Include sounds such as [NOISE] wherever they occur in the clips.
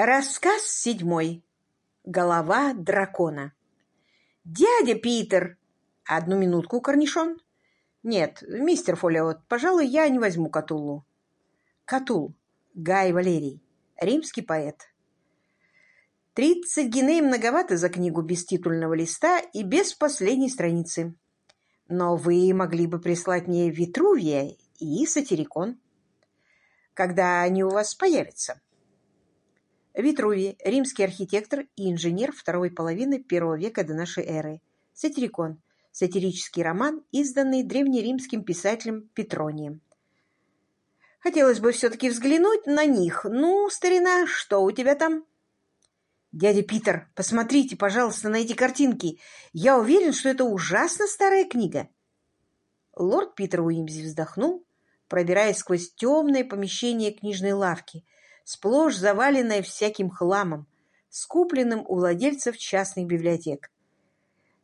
Рассказ седьмой. Голова дракона. «Дядя Питер!» «Одну минутку, корнишон?» «Нет, мистер Фолиот, пожалуй, я не возьму Катулу». Катул. Гай Валерий. Римский поэт. Тридцать гиней многовато за книгу без титульного листа и без последней страницы. Но вы могли бы прислать мне Витрувия и Сатирикон. Когда они у вас появятся?» Витрувий, римский архитектор и инженер второй половины первого века до нашей эры. Сатирикон. Сатирический роман, изданный древнеримским писателем Петронием. Хотелось бы все-таки взглянуть на них. Ну, старина, что у тебя там? Дядя Питер, посмотрите, пожалуйста, на эти картинки. Я уверен, что это ужасно старая книга. Лорд Питер Уимзи вздохнул, пробираясь сквозь темное помещение книжной лавки – сплошь заваленная всяким хламом, скупленным у владельцев частных библиотек.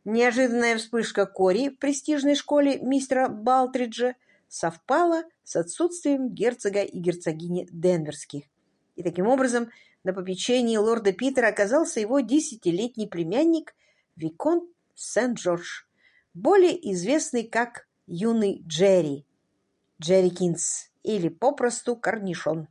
Неожиданная вспышка Кори в престижной школе мистера Балтриджа совпала с отсутствием герцога и герцогини Денверских. И таким образом на попечении лорда Питера оказался его десятилетний племянник Виконт Сент-Джордж, более известный как юный Джерри, Джерри Кинс или попросту Корнишон.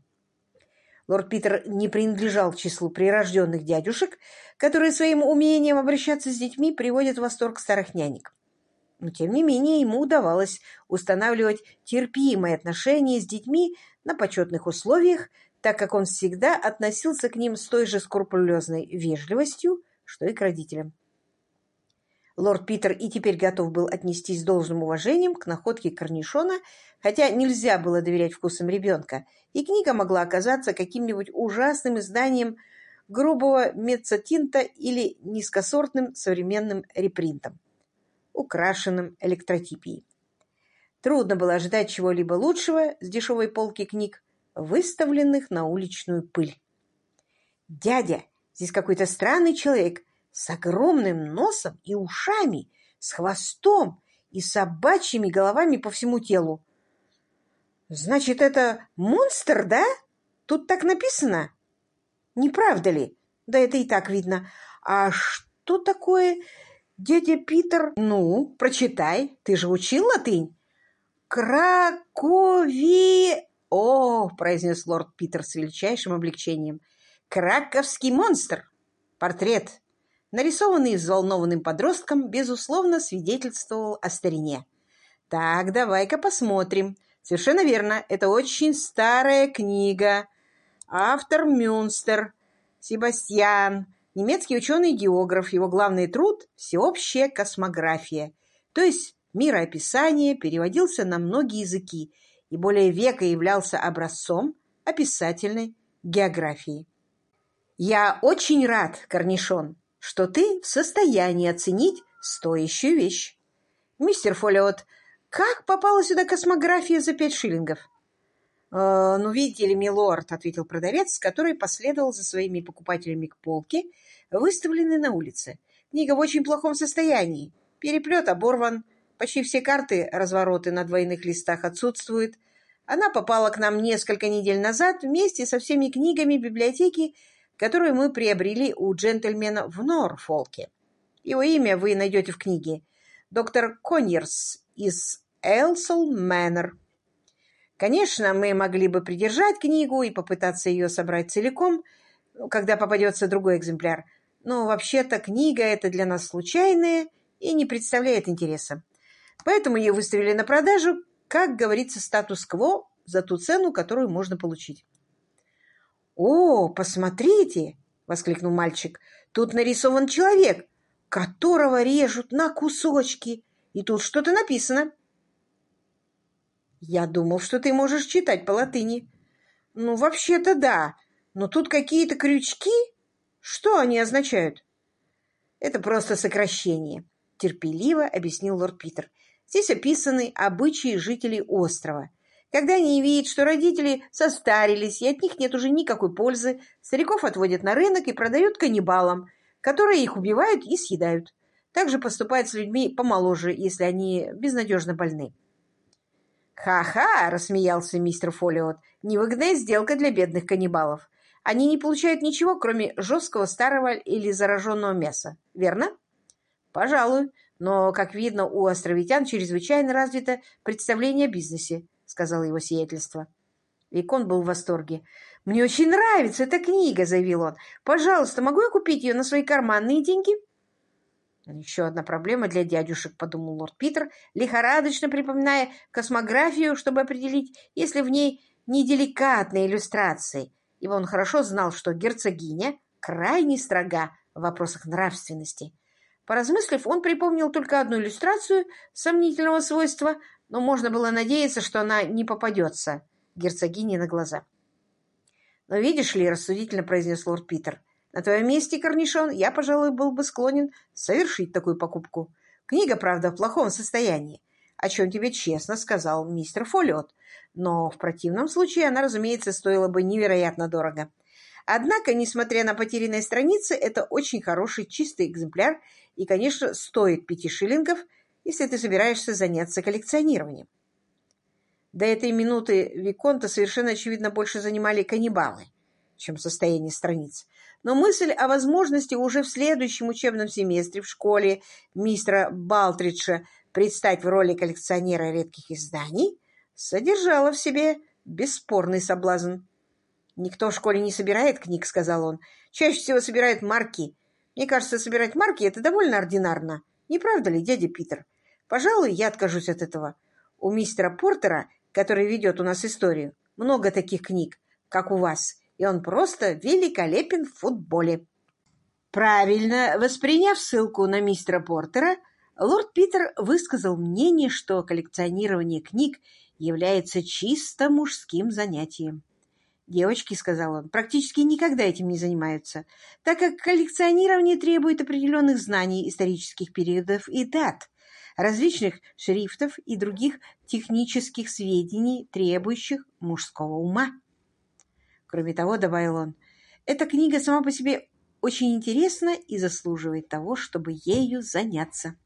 Лорд Питер не принадлежал к числу прирожденных дядюшек, которые своим умением обращаться с детьми приводят в восторг старых нянек. Но, тем не менее, ему удавалось устанавливать терпимые отношения с детьми на почетных условиях, так как он всегда относился к ним с той же скрупулезной вежливостью, что и к родителям. Лорд Питер и теперь готов был отнестись с должным уважением к находке корнишона, хотя нельзя было доверять вкусам ребенка, и книга могла оказаться каким-нибудь ужасным изданием грубого мецатинта или низкосортным современным репринтом, украшенным электротипией. Трудно было ожидать чего-либо лучшего с дешевой полки книг, выставленных на уличную пыль. «Дядя, здесь какой-то странный человек с огромным носом и ушами, с хвостом и собачьими головами по всему телу. Значит, это монстр, да? Тут так написано? Не правда ли? Да это и так видно. А что такое дядя Питер? Ну, прочитай. Ты же учил латынь? Кракови... О, произнес лорд Питер с величайшим облегчением. Краковский монстр. Портрет нарисованный взволнованным подростком, безусловно, свидетельствовал о старине. «Так, давай-ка посмотрим. Совершенно верно, это очень старая книга. Автор Мюнстер, Себастьян, немецкий ученый-географ. Его главный труд – «Всеобщая космография», то есть мироописание переводился на многие языки и более века являлся образцом описательной географии. «Я очень рад, Корнишон, что ты в состоянии оценить стоящую вещь. Мистер Фолиот, как попала сюда космография за пять шиллингов? «Э, «Ну, видите ли, милорд», — ответил продавец, который последовал за своими покупателями к полке, выставленной на улице. «Книга в очень плохом состоянии. Переплет оборван. Почти все карты развороты на двойных листах отсутствуют. Она попала к нам несколько недель назад вместе со всеми книгами библиотеки которую мы приобрели у джентльмена в Норфолке. Его имя вы найдете в книге. Доктор Коньерс из Элсол Мэннер. Конечно, мы могли бы придержать книгу и попытаться ее собрать целиком, когда попадется другой экземпляр. Но вообще-то книга это для нас случайная и не представляет интереса. Поэтому ее выставили на продажу, как говорится, статус-кво за ту цену, которую можно получить. «О, посмотрите!» — воскликнул мальчик. «Тут нарисован человек, которого режут на кусочки, и тут что-то написано». «Я думал, что ты можешь читать по латыни». «Ну, вообще-то да, но тут какие-то крючки. Что они означают?» «Это просто сокращение», — терпеливо объяснил лорд Питер. «Здесь описаны обычаи жителей острова». Когда они видят, что родители состарились, и от них нет уже никакой пользы, стариков отводят на рынок и продают каннибалам, которые их убивают и съедают. Также поступают с людьми помоложе, если они безнадежно больны. «Ха-ха!» — рассмеялся мистер Фолиот. «Невыгодная сделка для бедных каннибалов. Они не получают ничего, кроме жесткого, старого или зараженного мяса. Верно? Пожалуй. Но, как видно, у островитян чрезвычайно развито представление о бизнесе, сказал его сиятельство. Викон был в восторге. «Мне очень нравится эта книга», — заявил он. «Пожалуйста, могу я купить ее на свои карманные деньги?» «Еще одна проблема для дядюшек», — подумал лорд Питер, лихорадочно припоминая космографию, чтобы определить, если в ней неделикатные иллюстрации, ибо он хорошо знал, что герцогиня крайне строга в вопросах нравственности. Поразмыслив, он припомнил только одну иллюстрацию сомнительного свойства, но можно было надеяться, что она не попадется герцогине на глаза. «Но видишь ли, — рассудительно произнес лорд Питер, — на твоем месте, Корнишон, я, пожалуй, был бы склонен совершить такую покупку. Книга, правда, в плохом состоянии, о чем тебе честно сказал мистер Фолиот, но в противном случае она, разумеется, стоила бы невероятно дорого. Однако, несмотря на потерянные страницы, это очень хороший чистый экземпляр и, конечно, стоит пяти шиллингов, если ты собираешься заняться коллекционированием. До этой минуты Виконта совершенно очевидно больше занимали каннибалы, чем состояние страниц. Но мысль о возможности уже в следующем учебном семестре в школе мистера Балтриджа предстать в роли коллекционера редких изданий содержала в себе бесспорный соблазн. «Никто в школе не собирает книг», — сказал он. «Чаще всего собирают марки. Мне кажется, собирать марки — это довольно ординарно. Не правда ли, дядя Питер? Пожалуй, я откажусь от этого. У мистера Портера который ведет у нас историю. Много таких книг, как у вас, и он просто великолепен в футболе. Правильно восприняв ссылку на мистера Портера, лорд Питер высказал мнение, что коллекционирование книг является чисто мужским занятием. «Девочки», — сказал он, — «практически никогда этим не занимаются, так как коллекционирование требует определенных знаний исторических периодов и дат, различных шрифтов и других технических сведений, требующих мужского ума. Кроме того, добавил он, эта книга сама по себе очень интересна и заслуживает того, чтобы ею заняться.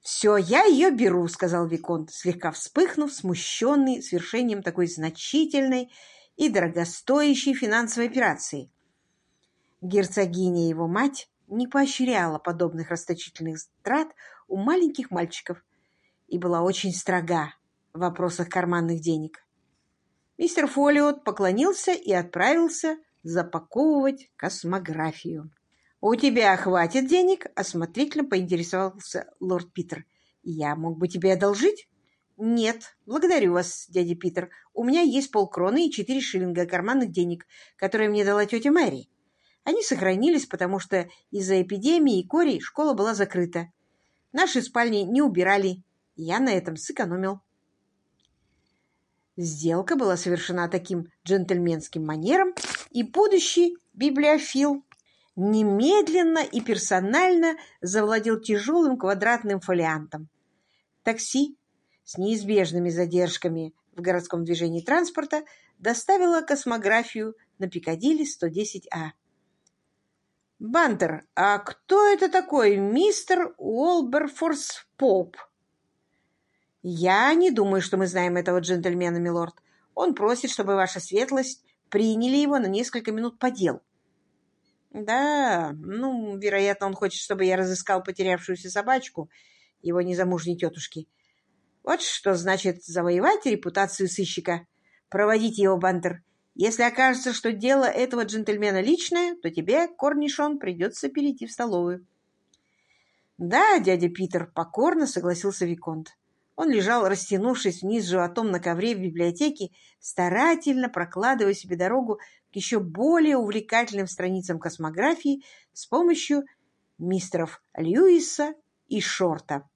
«Все, я ее беру», — сказал Виконт, слегка вспыхнув, смущенный свершением такой значительной и дорогостоящей финансовой операции. Герцогиня его мать не поощряла подобных расточительных трат у маленьких мальчиков и была очень строга в вопросах карманных денег. Мистер Фолиот поклонился и отправился запаковывать космографию. «У тебя хватит денег?» – осмотрительно поинтересовался лорд Питер. «Я мог бы тебе одолжить?» «Нет, благодарю вас, дядя Питер. У меня есть полкроны и четыре шиллинга карманных денег, которые мне дала тетя Мэри. Они сохранились, потому что из-за эпидемии и кори школа была закрыта. Наши спальни не убирали, я на этом сэкономил. Сделка была совершена таким джентльменским манером, и будущий библиофил немедленно и персонально завладел тяжелым квадратным фолиантом. Такси с неизбежными задержками в городском движении транспорта доставило космографию на Пикадилли 110А. «Бантер, а кто это такой мистер Уолберфорс Поп?» «Я не думаю, что мы знаем этого джентльмена, милорд. Он просит, чтобы ваша светлость приняли его на несколько минут по делу». «Да, ну, вероятно, он хочет, чтобы я разыскал потерявшуюся собачку его незамужней тетушки. Вот что значит завоевать репутацию сыщика. Проводите его, Бантер, если окажется, что дело этого джентльмена личное, то тебе, Корнишон, придется перейти в столовую. Да, дядя Питер, покорно согласился Виконт. Он лежал, растянувшись вниз животом на ковре в библиотеке, старательно прокладывая себе дорогу к еще более увлекательным страницам космографии с помощью мистеров Льюиса и Шорта,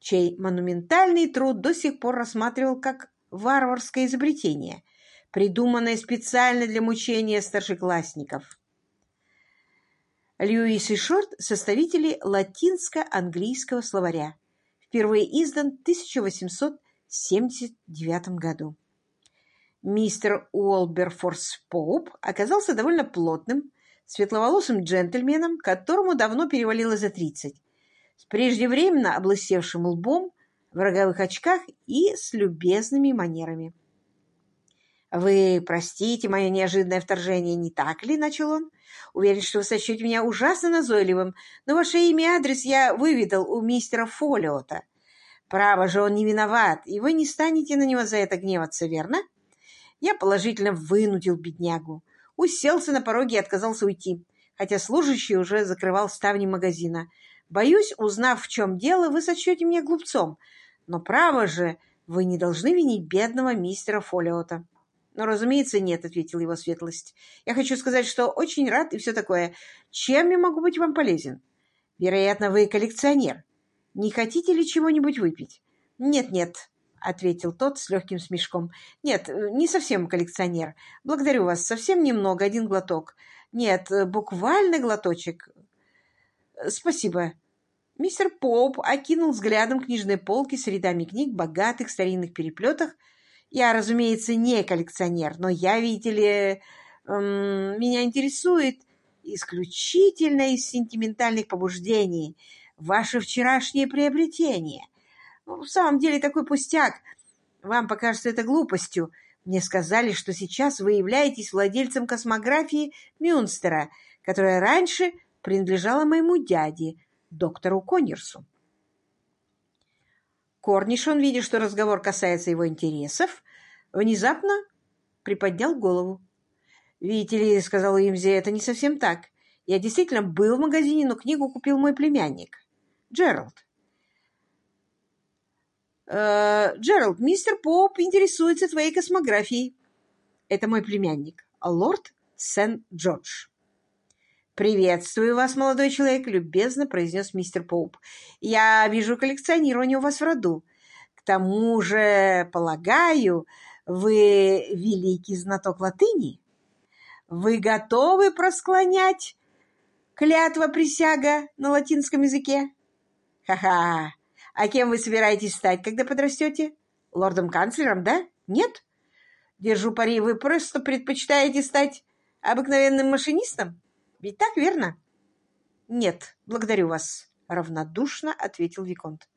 чей монументальный труд до сих пор рассматривал как варварское изобретение – придуманное специально для мучения старшеклассников. Льюис и Шорт – составители латинско-английского словаря, впервые издан в 1879 году. Мистер Уолберфорс Поуп оказался довольно плотным, светловолосым джентльменом, которому давно перевалило за 30, с преждевременно облысевшим лбом, в роговых очках и с любезными манерами. «Вы простите мое неожиданное вторжение, не так ли?» — начал он. «Уверен, что вы сочтете меня ужасно назойливым, но ваше имя и адрес я выведал у мистера Фолиота. Право же, он не виноват, и вы не станете на него за это гневаться, верно?» Я положительно вынудил беднягу. Уселся на пороге и отказался уйти, хотя служащий уже закрывал ставни магазина. Боюсь, узнав, в чем дело, вы сочтете меня глупцом. Но право же, вы не должны винить бедного мистера Фолиота. «Ну, разумеется, нет», — ответил его светлость. «Я хочу сказать, что очень рад и все такое. Чем я могу быть вам полезен? Вероятно, вы коллекционер. Не хотите ли чего-нибудь выпить?» «Нет-нет», — ответил тот с легким смешком. «Нет, не совсем коллекционер. Благодарю вас. Совсем немного, один глоток. Нет, буквально глоточек. Спасибо». Мистер Поуп окинул взглядом книжные полки с рядами книг, богатых старинных переплетах, я, разумеется, не коллекционер, но я, видите ли, эм, меня интересует исключительно из сентиментальных побуждений ваше вчерашнее приобретение. Ну, в самом деле такой пустяк. Вам покажется это глупостью. Мне сказали, что сейчас вы являетесь владельцем космографии Мюнстера, которая раньше принадлежала моему дяде, доктору Коннерсу. Корнишон, видя, что разговор касается его интересов, внезапно приподнял голову. «Видите ли, — сказал Имзи, — это не совсем так. Я действительно был в магазине, но книгу купил мой племянник, Джеральд. Э, Джеральд, мистер Поп интересуется твоей космографией. Это мой племянник, лорд Сент-Джордж. «Приветствую вас, молодой человек», — любезно произнес мистер Поуп. «Я вижу коллекционирование у вас в роду. К тому же, полагаю, вы великий знаток латыни? Вы готовы просклонять клятва присяга на латинском языке? Ха-ха! А кем вы собираетесь стать, когда подрастете? Лордом-канцлером, да? Нет? Держу пари, вы просто предпочитаете стать обыкновенным машинистом? Ведь так, верно? Нет, благодарю вас, равнодушно ответил Виконт.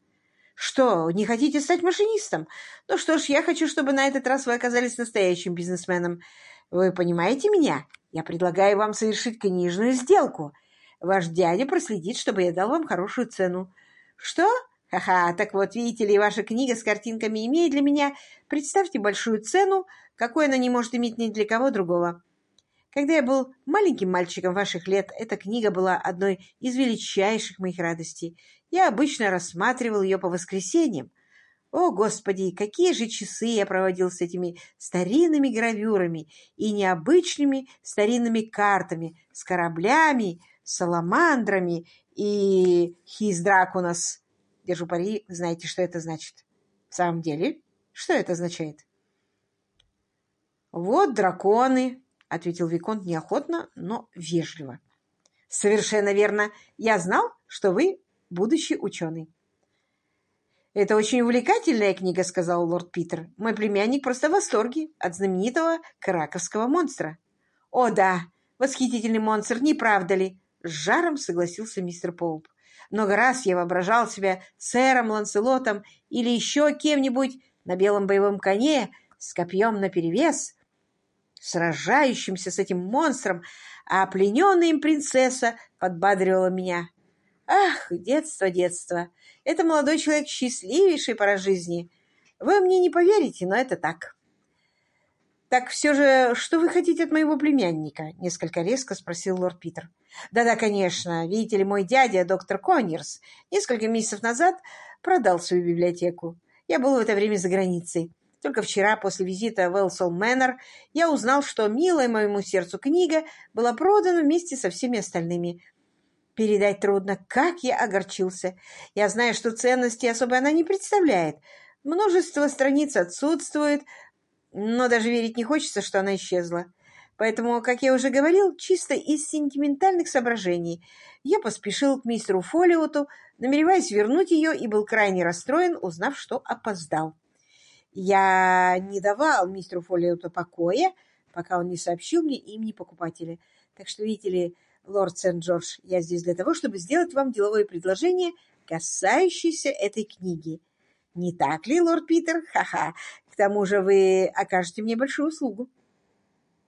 «Что, не хотите стать машинистом? Ну что ж, я хочу, чтобы на этот раз вы оказались настоящим бизнесменом. Вы понимаете меня? Я предлагаю вам совершить книжную сделку. Ваш дядя проследит, чтобы я дал вам хорошую цену. Что? Ха-ха, так вот, видите ли, ваша книга с картинками имеет для меня, представьте, большую цену, какой она не может иметь ни для кого другого. Когда я был маленьким мальчиком ваших лет, эта книга была одной из величайших моих радостей. Я обычно рассматривал ее по воскресеньям. О, Господи, какие же часы я проводил с этими старинными гравюрами и необычными старинными картами, с кораблями, саламандрами и хиздракунас. Держу пари, знаете, что это значит? В самом деле, что это означает? Вот драконы, — ответил Виконт неохотно, но вежливо. «Совершенно верно. Я знал, что вы будущий ученый». «Это очень увлекательная книга», — сказал лорд Питер. «Мой племянник просто в восторге от знаменитого краковского монстра». «О, да, восхитительный монстр, не правда ли?» — с жаром согласился мистер Поуп. «Много раз я воображал себя сэром Ланселотом или еще кем-нибудь на белом боевом коне с копьем наперевес, сражающимся с этим монстром, а плененная им принцесса подбадривала меня. Ах, детство, детство! Это молодой человек счастливейший пора жизни. Вы мне не поверите, но это так. «Так все же, что вы хотите от моего племянника?» — несколько резко спросил лорд Питер. «Да-да, конечно. Видите ли, мой дядя, доктор Коннерс, несколько месяцев назад продал свою библиотеку. Я был в это время за границей. Только вчера, после визита в Элсол Мэннер, я узнал, что милая моему сердцу книга была продана вместе со всеми остальными. Передать трудно, как я огорчился. Я знаю, что ценности особо она не представляет. Множество страниц отсутствует, но даже верить не хочется, что она исчезла. Поэтому, как я уже говорил, чисто из сентиментальных соображений, я поспешил к мистеру Фолиоту, намереваясь вернуть ее, и был крайне расстроен, узнав, что опоздал. Я не давал мистеру Фоллиоту покоя, пока он не сообщил мне имени покупателя. Так что, видите ли, лорд Сент-Джордж, я здесь для того, чтобы сделать вам деловое предложение, касающееся этой книги. Не так ли, лорд Питер? Ха-ха. К тому же вы окажете мне большую услугу.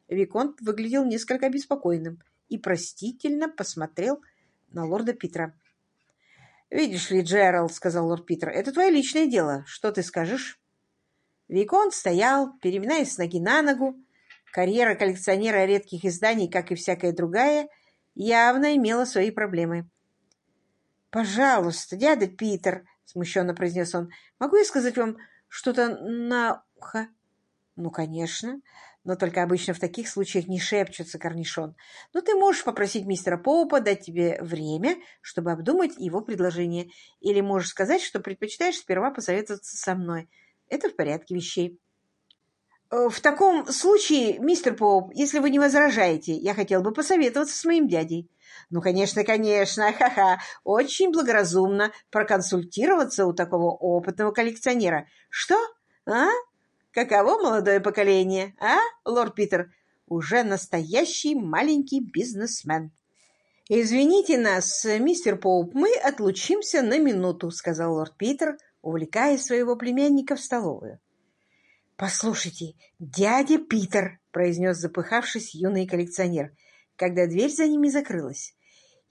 Виконт выглядел несколько обеспокоенным и простительно посмотрел на лорда Питера. «Видишь ли, Джеральд, — сказал лорд Питер, — это твое личное дело. Что ты скажешь?» Виконт стоял, переминаясь с ноги на ногу. Карьера коллекционера редких изданий, как и всякая другая, явно имела свои проблемы. «Пожалуйста, дядя Питер, — смущенно произнес он, — могу я сказать вам что-то на ухо?» «Ну, конечно но только обычно в таких случаях не шепчутся, корнишон. Но ты можешь попросить мистера Поупа дать тебе время, чтобы обдумать его предложение, или можешь сказать, что предпочитаешь сперва посоветоваться со мной. Это в порядке вещей. Э, в таком случае, мистер Поуп, если вы не возражаете, я хотел бы посоветоваться с моим дядей. Ну, конечно, конечно, [LAUGHS] ха-ха, очень благоразумно проконсультироваться у такого опытного коллекционера. Что? А? Каково молодое поколение, а, лорд Питер? Уже настоящий маленький бизнесмен. «Извините нас, мистер Поуп, мы отлучимся на минуту», — сказал лорд Питер, увлекая своего племянника в столовую. «Послушайте, дядя Питер», — произнес запыхавшись юный коллекционер, когда дверь за ними закрылась.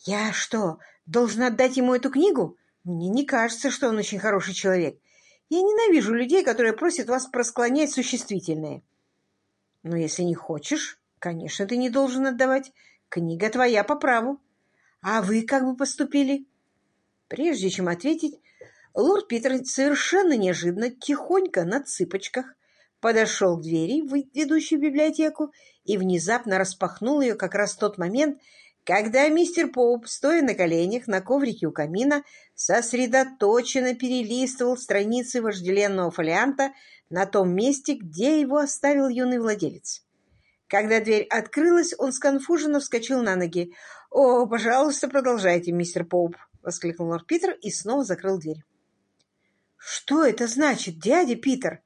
«Я что, должен отдать ему эту книгу? Мне не кажется, что он очень хороший человек. Я ненавижу людей, которые просят вас просклонять существительные. Но если не хочешь, конечно, ты не должен отдавать. Книга твоя по праву. А вы как бы поступили? Прежде чем ответить, лорд Питер совершенно неожиданно, тихонько, на цыпочках, подошел к двери, ведущей в библиотеку, и внезапно распахнул ее как раз в тот момент, когда мистер Поуп, стоя на коленях на коврике у камина, сосредоточенно перелистывал страницы вожделенного фолианта на том месте, где его оставил юный владелец. Когда дверь открылась, он сконфуженно вскочил на ноги. «О, пожалуйста, продолжайте, мистер Поуп!» — воскликнул лорд Питер и снова закрыл дверь. «Что это значит, дядя Питер?»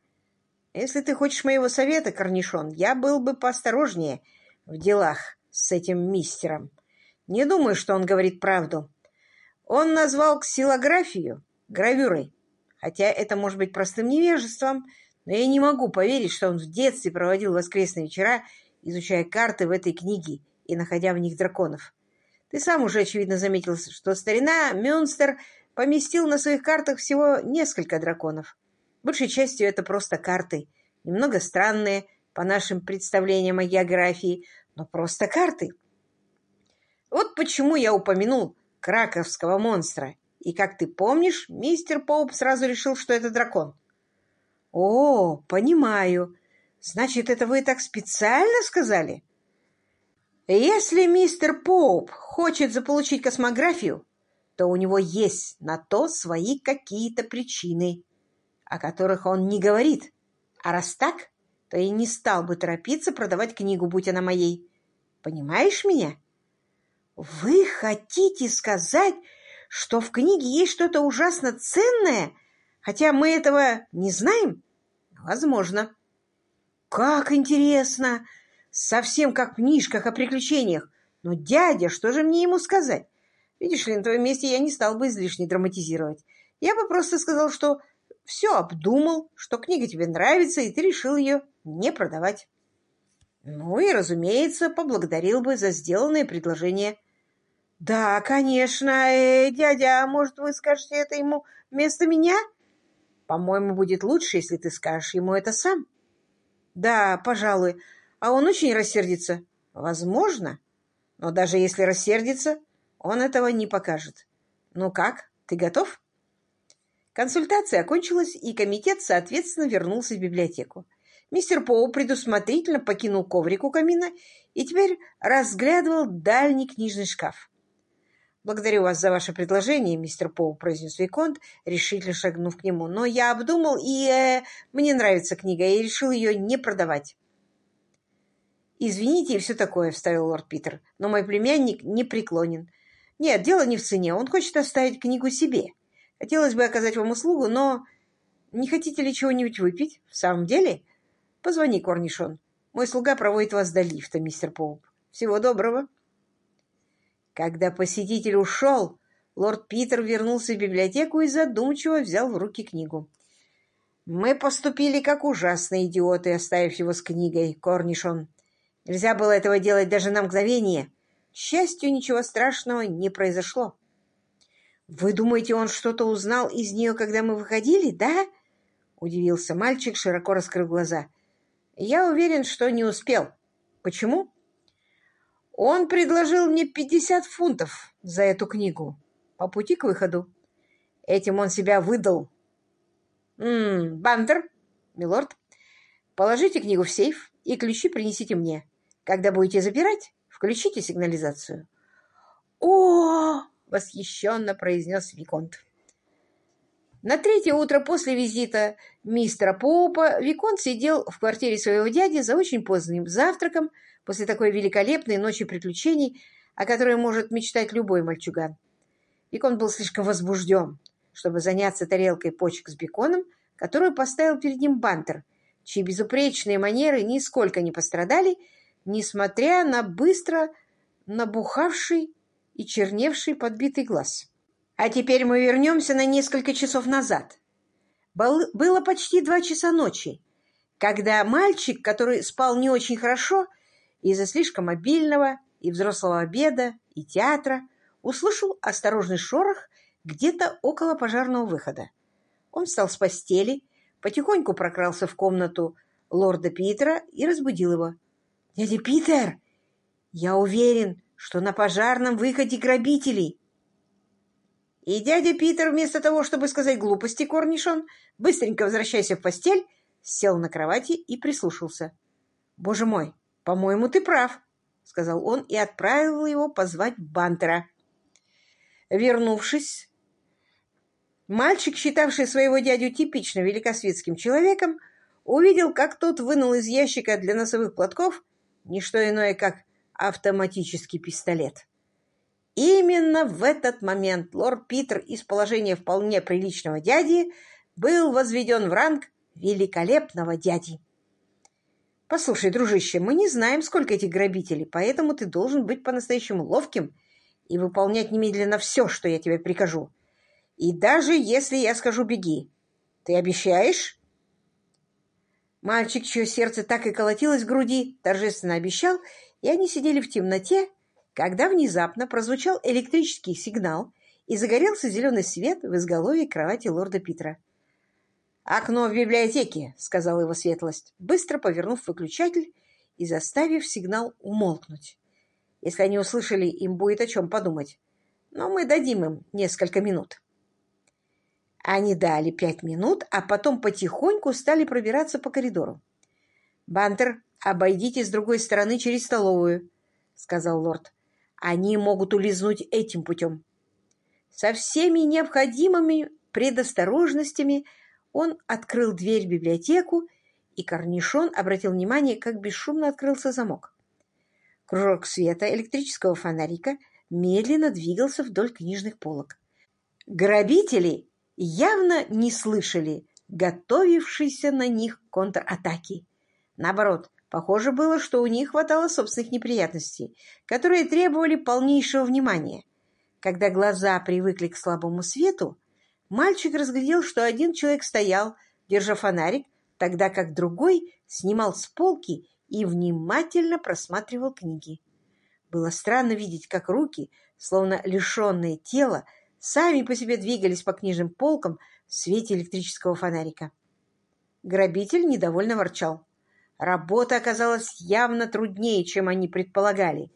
«Если ты хочешь моего совета, Корнишон, я был бы поосторожнее в делах с этим мистером», не думаю, что он говорит правду. Он назвал ксилографию гравюрой, хотя это может быть простым невежеством, но я не могу поверить, что он в детстве проводил воскресные вечера, изучая карты в этой книге и находя в них драконов. Ты сам уже, очевидно, заметил, что старина Мюнстер поместил на своих картах всего несколько драконов. Большей частью это просто карты, немного странные по нашим представлениям о географии, но просто карты. Вот почему я упомянул краковского монстра. И, как ты помнишь, мистер Поуп сразу решил, что это дракон. О, понимаю. Значит, это вы так специально сказали? Если мистер Поуп хочет заполучить космографию, то у него есть на то свои какие-то причины, о которых он не говорит. А раз так, то и не стал бы торопиться продавать книгу, будь она моей. Понимаешь меня? «Вы хотите сказать, что в книге есть что-то ужасно ценное, хотя мы этого не знаем?» «Возможно». «Как интересно! Совсем как в книжках о приключениях. Но, дядя, что же мне ему сказать? Видишь ли, на твоем месте я не стал бы излишне драматизировать. Я бы просто сказал, что все обдумал, что книга тебе нравится, и ты решил ее не продавать». Ну и, разумеется, поблагодарил бы за сделанное предложение. Да, конечно, э, дядя, а может, вы скажете это ему вместо меня? По-моему, будет лучше, если ты скажешь ему это сам. Да, пожалуй. А он очень рассердится? Возможно. Но даже если рассердится, он этого не покажет. Ну как, ты готов? Консультация окончилась, и комитет, соответственно, вернулся в библиотеку. Мистер Поу предусмотрительно покинул коврик у камина и теперь разглядывал дальний книжный шкаф. «Благодарю вас за ваше предложение, мистер Поу», — произнес Виконт, решительно шагнув к нему. «Но я обдумал, и э, мне нравится книга, и решил ее не продавать». «Извините и все такое», — вставил лорд Питер, «но мой племянник не преклонен. Нет, дело не в цене, он хочет оставить книгу себе. Хотелось бы оказать вам услугу, но... Не хотите ли чего-нибудь выпить? В самом деле?» Позвони, Корнишон. Мой слуга проводит вас до лифта, мистер Поуп. Всего доброго. Когда посетитель ушел, лорд Питер вернулся в библиотеку и задумчиво взял в руки книгу. Мы поступили как ужасные идиоты, оставив его с книгой, Корнишон. Нельзя было этого делать даже на мгновение. К счастью, ничего страшного не произошло. «Вы думаете, он что-то узнал из нее, когда мы выходили, да?» — удивился мальчик, широко раскрыв глаза. «Я уверен, что не успел. Почему?» «Он предложил мне пятьдесят фунтов за эту книгу по пути к выходу. Этим он себя выдал. «Ммм, Бантер, милорд, положите книгу в сейф и ключи принесите мне. Когда будете забирать, включите сигнализацию». «О!» Восхищенно произнес Виконт. На третье утро после визита мистера Поупа Виконт сидел в квартире своего дяди за очень поздним завтраком после такой великолепной ночи приключений, о которой может мечтать любой мальчуган. Виконт был слишком возбужден, чтобы заняться тарелкой почек с беконом, которую поставил перед ним Бантер, чьи безупречные манеры нисколько не пострадали, несмотря на быстро набухавший и черневший подбитый глаз. А теперь мы вернемся на несколько часов назад. Было почти два часа ночи, когда мальчик, который спал не очень хорошо из-за слишком обильного и взрослого обеда, и театра, услышал осторожный шорох где-то около пожарного выхода. Он встал с постели, потихоньку прокрался в комнату лорда Питера и разбудил его. «Дядя Питер, я уверен, что на пожарном выходе грабителей. И дядя Питер, вместо того, чтобы сказать глупости, Корнишон, быстренько возвращаясь в постель, сел на кровати и прислушался. «Боже мой, по-моему, ты прав», — сказал он и отправил его позвать Бантера. Вернувшись, мальчик, считавший своего дядю типично великосветским человеком, увидел, как тот вынул из ящика для носовых платков не что иное, как автоматический пистолет. Именно в этот момент лорд Питер из положения вполне приличного дяди был возведен в ранг великолепного дяди. «Послушай, дружище, мы не знаем, сколько этих грабителей, поэтому ты должен быть по-настоящему ловким и выполнять немедленно все, что я тебе прикажу. И даже если я скажу «беги», ты обещаешь?» Мальчик, чье сердце так и колотилось в груди, торжественно обещал и они сидели в темноте, когда внезапно прозвучал электрический сигнал и загорелся зеленый свет в изголовье кровати лорда Питера. «Окно в библиотеке», — сказала его светлость, быстро повернув выключатель и заставив сигнал умолкнуть. Если они услышали, им будет о чем подумать. Но мы дадим им несколько минут. Они дали пять минут, а потом потихоньку стали пробираться по коридору. Бантер «Обойдите с другой стороны через столовую», — сказал лорд. «Они могут улизнуть этим путем». Со всеми необходимыми предосторожностями он открыл дверь в библиотеку, и Корнишон обратил внимание, как бесшумно открылся замок. Кружок света электрического фонарика медленно двигался вдоль книжных полок. Грабители явно не слышали готовившейся на них контратаки. Наоборот, Похоже было, что у них хватало собственных неприятностей, которые требовали полнейшего внимания. Когда глаза привыкли к слабому свету, мальчик разглядел, что один человек стоял, держа фонарик, тогда как другой снимал с полки и внимательно просматривал книги. Было странно видеть, как руки, словно лишенные тела, сами по себе двигались по книжным полкам в свете электрического фонарика. Грабитель недовольно ворчал. Работа оказалась явно труднее, чем они предполагали.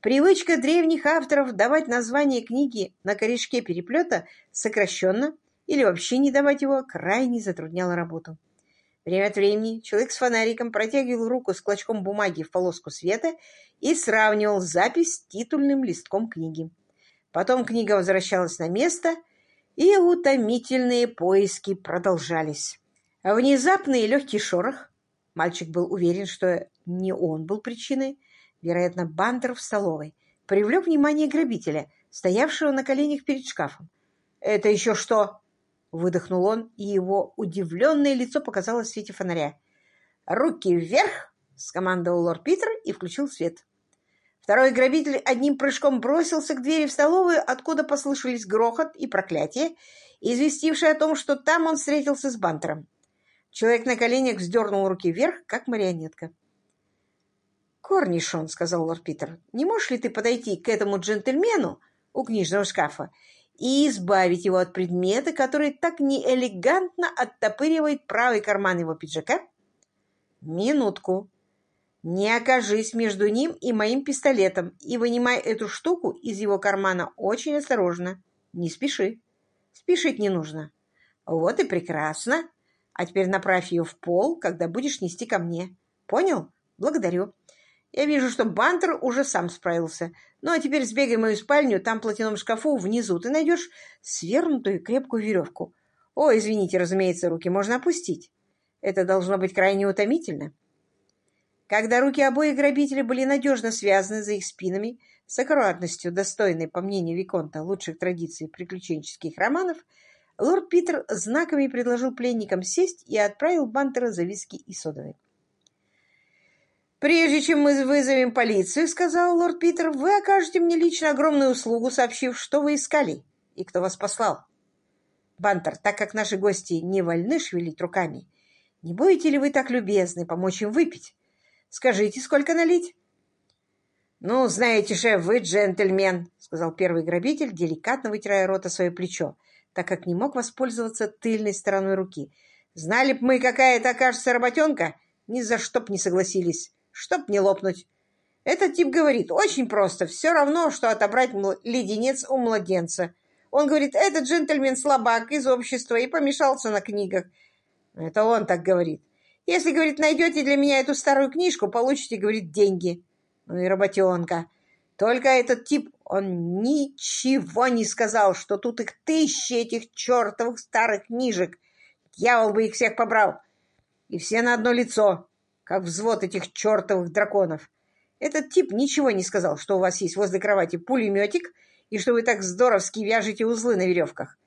Привычка древних авторов давать название книги на корешке переплета сокращенно или вообще не давать его крайне затрудняла работу. Время от времени человек с фонариком протягивал руку с клочком бумаги в полоску света и сравнивал запись с титульным листком книги. Потом книга возвращалась на место, и утомительные поиски продолжались. Внезапный легкий шорох, Мальчик был уверен, что не он был причиной. Вероятно, Бандер в столовой привлек внимание грабителя, стоявшего на коленях перед шкафом. «Это еще что?» — выдохнул он, и его удивленное лицо показалось в свете фонаря. «Руки вверх!» — скомандовал лорд Питер и включил свет. Второй грабитель одним прыжком бросился к двери в столовую, откуда послышались грохот и проклятие, известившие о том, что там он встретился с Бантером. Человек на коленях вздернул руки вверх, как марионетка. «Корнишон», — сказал лорд Питер, — «не можешь ли ты подойти к этому джентльмену у книжного шкафа и избавить его от предмета, который так неэлегантно оттопыривает правый карман его пиджака?» «Минутку. Не окажись между ним и моим пистолетом и вынимай эту штуку из его кармана очень осторожно. Не спеши. Спешить не нужно. Вот и прекрасно. А теперь направь ее в пол, когда будешь нести ко мне. Понял? Благодарю. Я вижу, что Бантер уже сам справился. Ну, а теперь сбегай в мою спальню, там в платяном шкафу внизу ты найдешь свернутую крепкую веревку. О, извините, разумеется, руки можно опустить. Это должно быть крайне утомительно. Когда руки обоих грабителей были надежно связаны за их спинами, с аккуратностью, достойной, по мнению Виконта, лучших традиций приключенческих романов, лорд Питер знаками предложил пленникам сесть и отправил Бантера за виски и содовой. «Прежде чем мы вызовем полицию, — сказал лорд Питер, — вы окажете мне лично огромную услугу, сообщив, что вы искали и кто вас послал. Бантер, так как наши гости не вольны шевелить руками, не будете ли вы так любезны помочь им выпить? Скажите, сколько налить?» «Ну, знаете, шеф, вы джентльмен», — сказал первый грабитель, деликатно вытирая рот о свое плечо, так как не мог воспользоваться тыльной стороной руки. «Знали б мы, какая это окажется работенка, ни за что б не согласились, чтоб не лопнуть. Этот тип говорит, очень просто, все равно, что отобрать леденец у младенца. Он говорит, этот джентльмен слабак из общества и помешался на книгах. Это он так говорит. Если, говорит, найдете для меня эту старую книжку, получите, говорит, деньги. Ну и работенка. Только этот тип, он ничего не сказал, что тут их тысячи этих чертовых старых книжек. Дьявол бы их всех побрал. И все на одно лицо, как взвод этих чертовых драконов. Этот тип ничего не сказал, что у вас есть возле кровати пулеметик и что вы так здоровски вяжете узлы на веревках.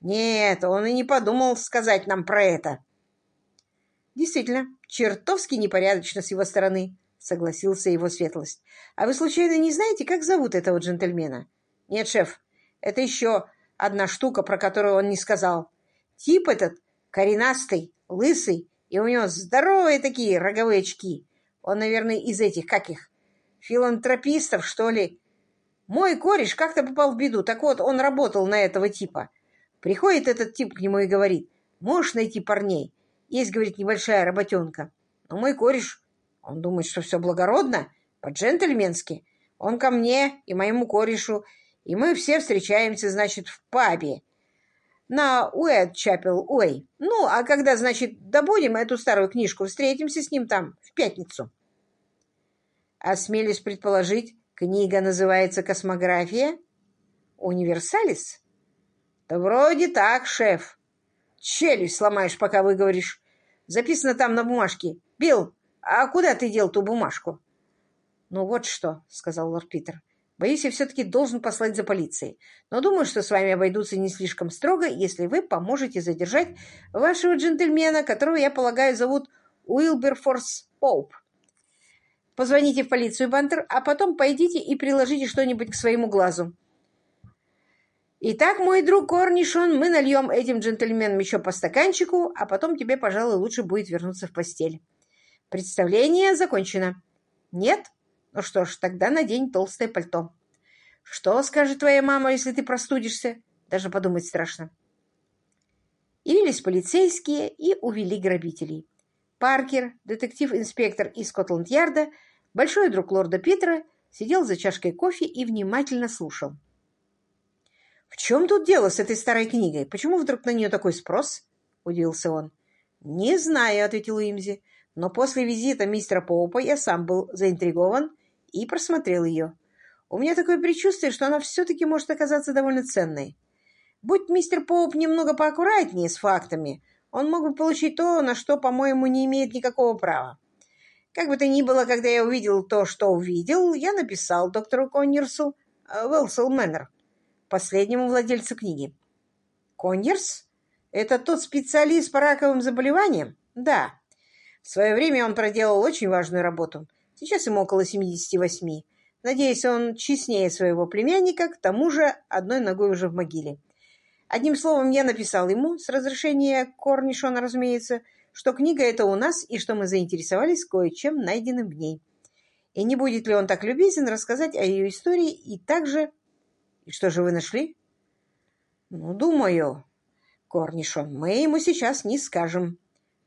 Нет, он и не подумал сказать нам про это. Действительно, чертовски непорядочно с его стороны согласился его светлость. «А вы, случайно, не знаете, как зовут этого джентльмена?» «Нет, шеф, это еще одна штука, про которую он не сказал. Тип этот коренастый, лысый, и у него здоровые такие роговые очки. Он, наверное, из этих, как их, филантропистов, что ли. Мой кореш как-то попал в беду. Так вот, он работал на этого типа. Приходит этот тип к нему и говорит, можешь найти парней? Есть, говорит, небольшая работенка. Но мой кореш он думает, что все благородно, по-джентльменски. Он ко мне и моему корешу, и мы все встречаемся, значит, в пабе на Уэдчапел Уэй. Ну, а когда, значит, добудем эту старую книжку, встретимся с ним там в пятницу. Осмелюсь предположить, книга называется «Космография»? «Универсалис»? Да вроде так, шеф. Челюсть сломаешь, пока выговоришь. Записано там на бумажке. Билл, «А куда ты дел ту бумажку?» «Ну вот что», — сказал лорд Питер. «Боюсь, я все-таки должен послать за полицией. Но думаю, что с вами обойдутся не слишком строго, если вы поможете задержать вашего джентльмена, которого, я полагаю, зовут Уилберфорс Поуп. Позвоните в полицию, Бантер, а потом пойдите и приложите что-нибудь к своему глазу. Итак, мой друг Корнишон, мы нальем этим джентльменам еще по стаканчику, а потом тебе, пожалуй, лучше будет вернуться в постель». Представление закончено. Нет? Ну что ж, тогда надень толстое пальто. Что скажет твоя мама, если ты простудишься? Даже подумать страшно. Явились полицейские и увели грабителей. Паркер, детектив-инспектор из Скотланд-Ярда, большой друг лорда Питера, сидел за чашкой кофе и внимательно слушал. «В чем тут дело с этой старой книгой? Почему вдруг на нее такой спрос?» – удивился он. «Не знаю», – ответил Уимзи. Но после визита мистера Поупа я сам был заинтригован и просмотрел ее. У меня такое предчувствие, что она все-таки может оказаться довольно ценной. Будь мистер Поуп немного поаккуратнее с фактами, он мог бы получить то, на что, по-моему, не имеет никакого права. Как бы то ни было, когда я увидел то, что увидел, я написал доктору Коннерсу Уэлсел Мэннер, последнему владельцу книги. Коннерс? Это тот специалист по раковым заболеваниям? Да. В свое время он проделал очень важную работу. Сейчас ему около 78. Надеюсь, он честнее своего племянника, к тому же одной ногой уже в могиле. Одним словом, я написал ему, с разрешения Корнишона, разумеется, что книга эта у нас и что мы заинтересовались кое-чем найденным в ней. И не будет ли он так любезен рассказать о ее истории и также... И что же вы нашли? Ну, думаю, Корнишон, мы ему сейчас не скажем.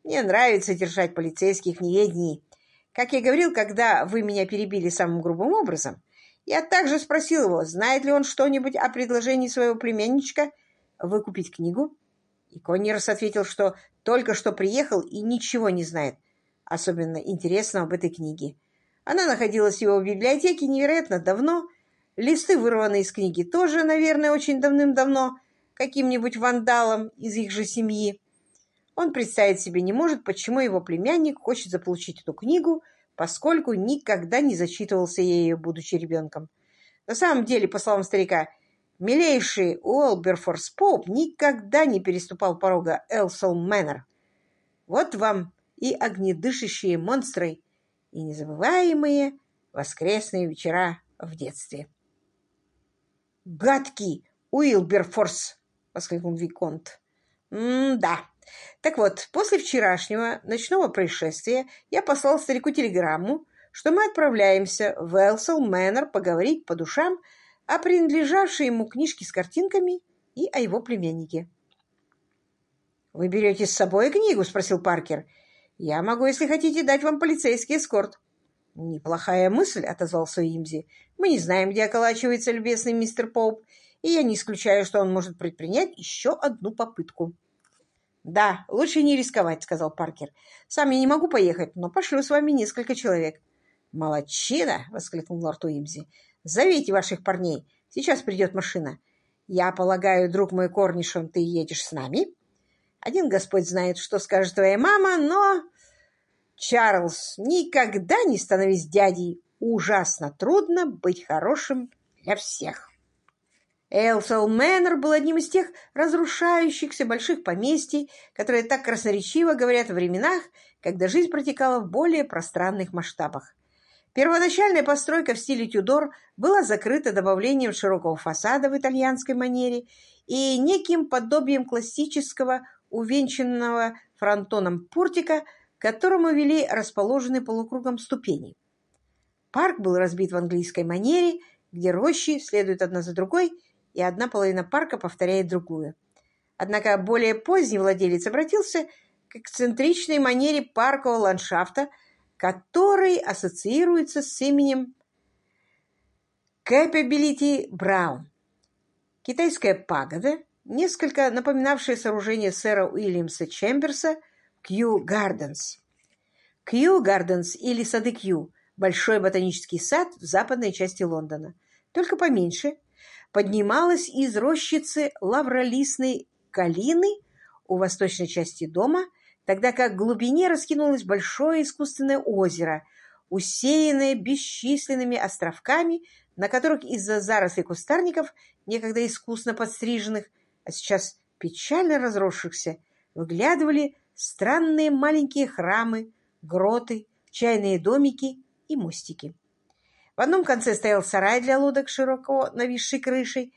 Мне нравится держать полицейских в. Как я говорил, когда вы меня перебили самым грубым образом, я также спросил его, знает ли он что-нибудь о предложении своего племянничка выкупить книгу. И Коннерс ответил, что только что приехал и ничего не знает особенно интересного об этой книге. Она находилась в его библиотеке невероятно давно. Листы, вырванные из книги, тоже, наверное, очень давным-давно каким-нибудь вандалом из их же семьи. Он представить себе не может, почему его племянник хочет заполучить эту книгу, поскольку никогда не зачитывался ею, будучи ребенком. На самом деле, по словам старика, милейший Уилберфорс Поуп никогда не переступал порога Элсол Мэннер. Вот вам и огнедышащие монстры, и незабываемые воскресные вечера в детстве. «Гадкий Уилберфорс!» — воскликнул Виконт. «М-да. Так вот, после вчерашнего ночного происшествия я послал старику телеграмму, что мы отправляемся в Элсел Мэннер поговорить по душам о принадлежавшей ему книжке с картинками и о его племяннике. «Вы берете с собой книгу?» — спросил Паркер. «Я могу, если хотите, дать вам полицейский эскорт». «Неплохая мысль», — отозвался Имзи. «Мы не знаем, где околачивается любезный мистер Поуп, и я не исключаю, что он может предпринять еще одну попытку». «Да, лучше не рисковать», — сказал Паркер. «Сам я не могу поехать, но пошлю с вами несколько человек». «Молодчина!» — воскликнул лорд Уимзи. «Зовите ваших парней. Сейчас придет машина. Я полагаю, друг мой Корнишон, ты едешь с нами?» Один Господь знает, что скажет твоя мама, но... Чарльз, никогда не становись дядей. Ужасно трудно быть хорошим для всех. Элсел Мэннер был одним из тех разрушающихся больших поместий, которые так красноречиво говорят о временах, когда жизнь протекала в более пространных масштабах. Первоначальная постройка в стиле Тюдор была закрыта добавлением широкого фасада в итальянской манере и неким подобием классического увенчанного фронтоном портика, к которому вели расположенные полукругом ступени. Парк был разбит в английской манере, где рощи следуют одна за другой, и одна половина парка повторяет другую. Однако более поздний владелец обратился к эксцентричной манере паркового ландшафта, который ассоциируется с именем Capability Браун. Китайская пагода несколько напоминавшее сооружение сэра Уильямса Чемберса Кью Гарденс. Кью Гарденс или сады Кью – большой ботанический сад в западной части Лондона, только поменьше, поднималась из рощицы лавролистной калины у восточной части дома, тогда как в глубине раскинулось большое искусственное озеро, усеянное бесчисленными островками, на которых из-за зарослей кустарников, некогда искусно подстриженных, а сейчас печально разросшихся, выглядывали странные маленькие храмы, гроты, чайные домики и мостики. В одном конце стоял сарай для лодок широко нависшей крышей,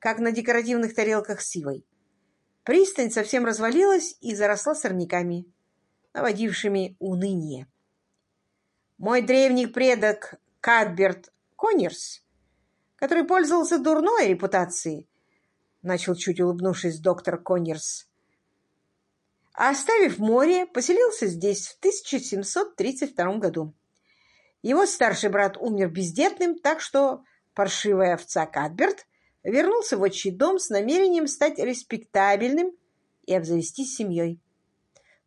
как на декоративных тарелках с сивой. Пристань совсем развалилась и заросла сорняками, наводившими уныние. Мой древний предок Кадберт Коннерс, который пользовался дурной репутацией, начал чуть улыбнувшись доктор Коннерс. А оставив море, поселился здесь в 1732 году. Его старший брат умер бездетным, так что паршивая овца Кадберт вернулся в отчий дом с намерением стать респектабельным и обзавестись семьей.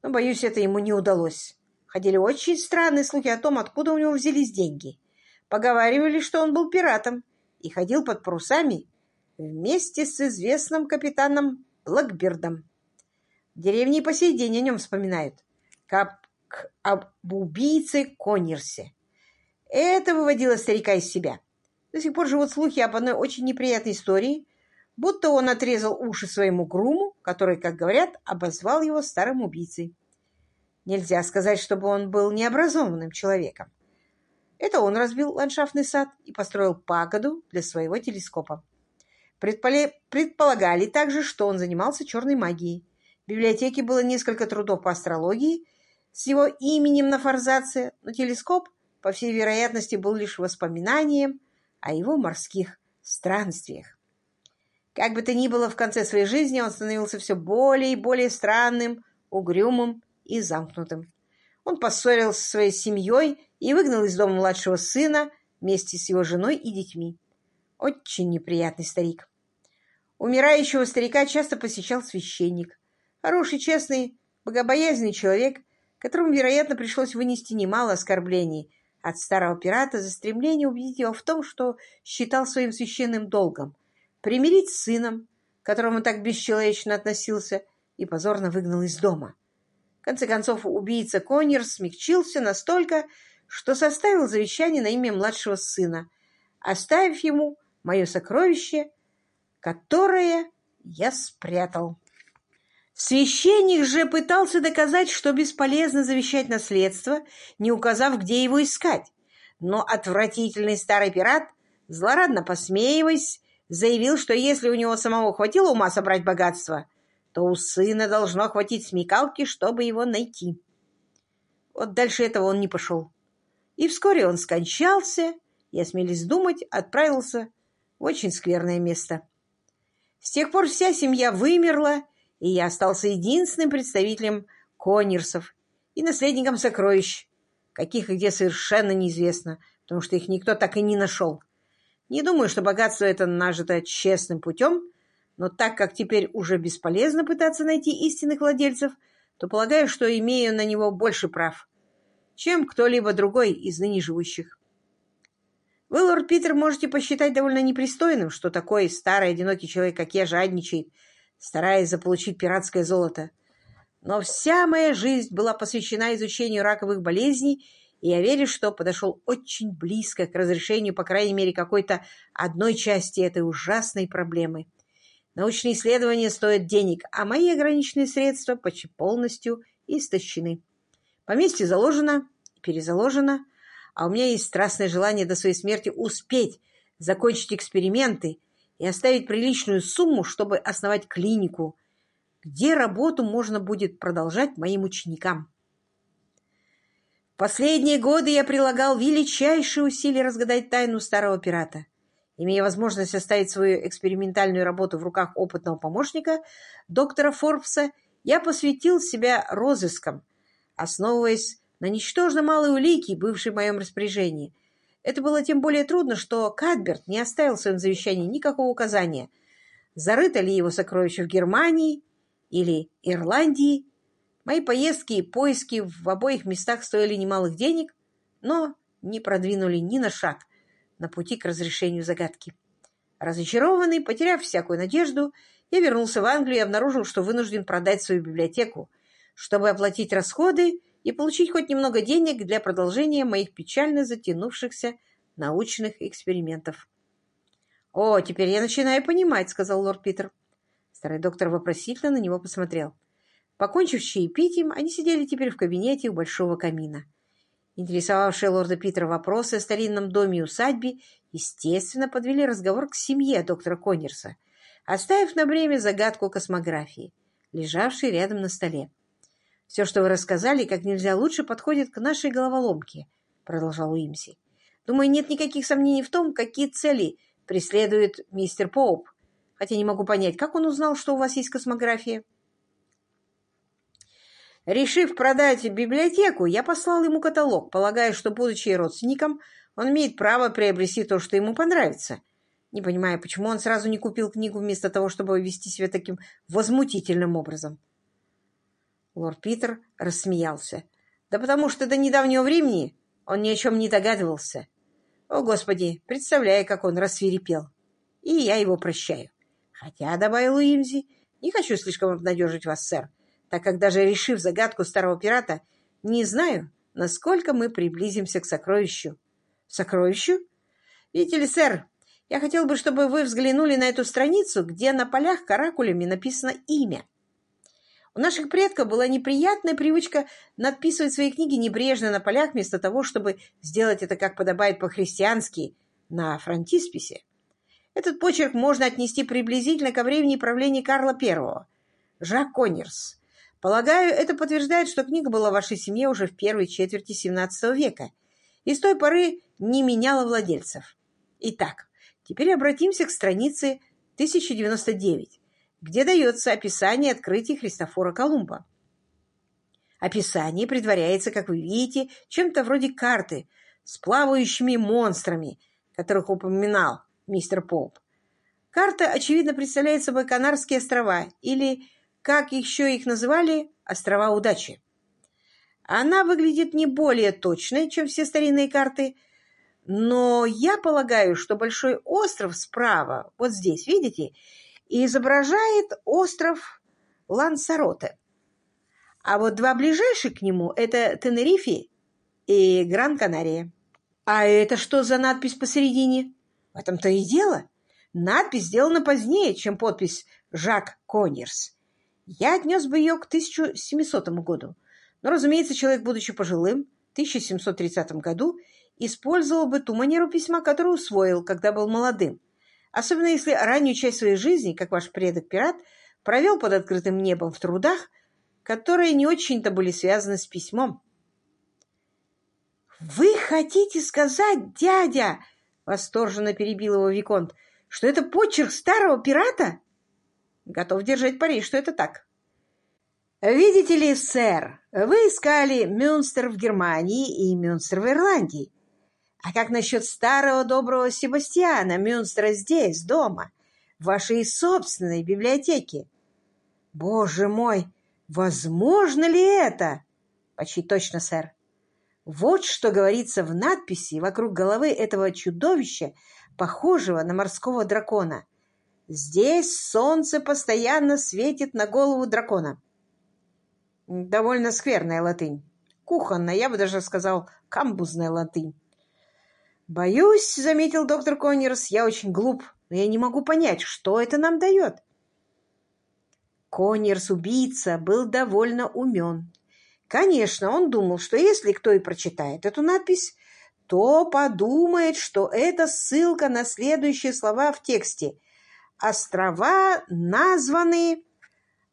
Но, боюсь, это ему не удалось. Ходили очень странные слухи о том, откуда у него взялись деньги. Поговаривали, что он был пиратом и ходил под парусами вместе с известным капитаном Блэкбердом. В деревне по сей день о нем вспоминают, как об убийце Коннерсе. Это выводило старика из себя. До сих пор живут слухи об одной очень неприятной истории, будто он отрезал уши своему груму, который, как говорят, обозвал его старым убийцей. Нельзя сказать, чтобы он был необразованным человеком. Это он разбил ландшафтный сад и построил пагоду для своего телескопа. Предполагали также, что он занимался черной магией. В библиотеке было несколько трудов по астрологии с его именем на форзаце, но телескоп, по всей вероятности, был лишь воспоминанием о его морских странствиях. Как бы то ни было, в конце своей жизни он становился все более и более странным, угрюмым и замкнутым. Он поссорился со своей семьей и выгнал из дома младшего сына вместе с его женой и детьми. Очень неприятный старик. Умирающего старика часто посещал священник. Хороший, честный, богобоязненный человек, которому, вероятно, пришлось вынести немало оскорблений от старого пирата за стремление убедить его в том, что считал своим священным долгом, примирить с сыном, к которому так бесчеловечно относился, и позорно выгнал из дома. В конце концов, убийца Коннер смягчился настолько, что составил завещание на имя младшего сына, оставив ему мое сокровище, которое я спрятал. Священник же пытался доказать, что бесполезно завещать наследство, не указав, где его искать. Но отвратительный старый пират, злорадно посмеиваясь, заявил, что если у него самого хватило ума собрать богатство, то у сына должно хватить смекалки, чтобы его найти. Вот дальше этого он не пошел. И вскоре он скончался, и, осмелись думать, отправился в очень скверное место. С тех пор вся семья вымерла, и я остался единственным представителем конерсов и наследником сокровищ, каких и где совершенно неизвестно, потому что их никто так и не нашел. Не думаю, что богатство это нажито честным путем, но так как теперь уже бесполезно пытаться найти истинных владельцев, то полагаю, что имею на него больше прав чем кто-либо другой из ныне живущих. Вы, лорд Питер, можете посчитать довольно непристойным, что такой старый одинокий человек, как я, жадничает, стараясь заполучить пиратское золото. Но вся моя жизнь была посвящена изучению раковых болезней, и я верю, что подошел очень близко к разрешению, по крайней мере, какой-то одной части этой ужасной проблемы. Научные исследования стоят денег, а мои ограниченные средства почти полностью истощены. Поместье заложено, перезаложено, а у меня есть страстное желание до своей смерти успеть закончить эксперименты и оставить приличную сумму, чтобы основать клинику, где работу можно будет продолжать моим ученикам. В последние годы я прилагал величайшие усилия разгадать тайну старого пирата. Имея возможность оставить свою экспериментальную работу в руках опытного помощника, доктора Форбса, я посвятил себя розыскам, основываясь на ничтожно малой улике, бывшей в моем распоряжении. Это было тем более трудно, что Кадберт не оставил в своем завещании никакого указания, зарыто ли его сокровище в Германии или Ирландии. Мои поездки и поиски в обоих местах стоили немалых денег, но не продвинули ни на шаг на пути к разрешению загадки. Разочарованный, потеряв всякую надежду, я вернулся в Англию и обнаружил, что вынужден продать свою библиотеку, чтобы оплатить расходы и получить хоть немного денег для продолжения моих печально затянувшихся научных экспериментов. «О, теперь я начинаю понимать», — сказал лорд Питер. Старый доктор вопросительно на него посмотрел. Покончив чаепитием, они сидели теперь в кабинете у большого камина. Интересовавшие лорда Питера вопросы о старинном доме и усадьбе, естественно, подвели разговор к семье доктора Коннерса, оставив на время загадку космографии, лежавшей рядом на столе. «Все, что вы рассказали, как нельзя лучше подходит к нашей головоломке», — продолжал Уимси. «Думаю, нет никаких сомнений в том, какие цели преследует мистер Поуп, хотя не могу понять, как он узнал, что у вас есть космография?» Решив продать библиотеку, я послал ему каталог, полагая, что, будучи родственником, он имеет право приобрести то, что ему понравится. Не понимая, почему он сразу не купил книгу вместо того, чтобы вести себя таким возмутительным образом. Лорд Питер рассмеялся. Да потому что до недавнего времени он ни о чем не догадывался. О, Господи, представляю, как он рассверепел. И я его прощаю. Хотя, — добавил Уимзи, — не хочу слишком обнадежить вас, сэр, так как даже решив загадку старого пирата, не знаю, насколько мы приблизимся к сокровищу. Сокровищу? Видите ли, сэр, я хотел бы, чтобы вы взглянули на эту страницу, где на полях каракулями написано имя. У наших предков была неприятная привычка надписывать свои книги небрежно на полях, вместо того, чтобы сделать это, как подобает по-христиански, на фронтисписе. Этот почерк можно отнести приблизительно ко времени правления Карла I. Жак Коннерс Полагаю, это подтверждает, что книга была в вашей семье уже в первой четверти XVII века и с той поры не меняла владельцев. Итак, теперь обратимся к странице 1099, где дается описание открытий Христофора Колумба. Описание предваряется, как вы видите, чем-то вроде карты с плавающими монстрами, которых упоминал мистер Поуп. Карта, очевидно, представляет собой Канарские острова, или, как еще их называли, острова удачи. Она выглядит не более точной, чем все старинные карты, но я полагаю, что большой остров справа, вот здесь, видите, изображает остров Лансароте. А вот два ближайших к нему – это Тенерифе и Гран-Канария. А это что за надпись посередине? В этом-то и дело. Надпись сделана позднее, чем подпись «Жак Конерс». Я отнес бы ее к 1700 году. Но, разумеется, человек, будучи пожилым, в 1730 году использовал бы ту манеру письма, которую усвоил, когда был молодым. Особенно если раннюю часть своей жизни, как ваш предок-пират, провел под открытым небом в трудах, которые не очень-то были связаны с письмом. «Вы хотите сказать, дядя?» — восторженно перебил его Виконт, что это почерк старого пирата? Готов держать пари, что это так. Видите ли, сэр, вы искали Мюнстер в Германии и Мюнстер в Ирландии. А как насчет старого доброго Себастьяна Мюнстера здесь, дома, в вашей собственной библиотеке? Боже мой, возможно ли это? Почти точно, сэр. Вот что говорится в надписи вокруг головы этого чудовища, похожего на морского дракона. Здесь солнце постоянно светит на голову дракона. Довольно скверная латынь. Кухонная, я бы даже сказал, камбузная латынь. «Боюсь, — заметил доктор Коннерс, — я очень глуп, но я не могу понять, что это нам дает». Коннерс-убийца был довольно умен. Конечно, он думал, что если кто и прочитает эту надпись, то подумает, что это ссылка на следующие слова в тексте. Острова названы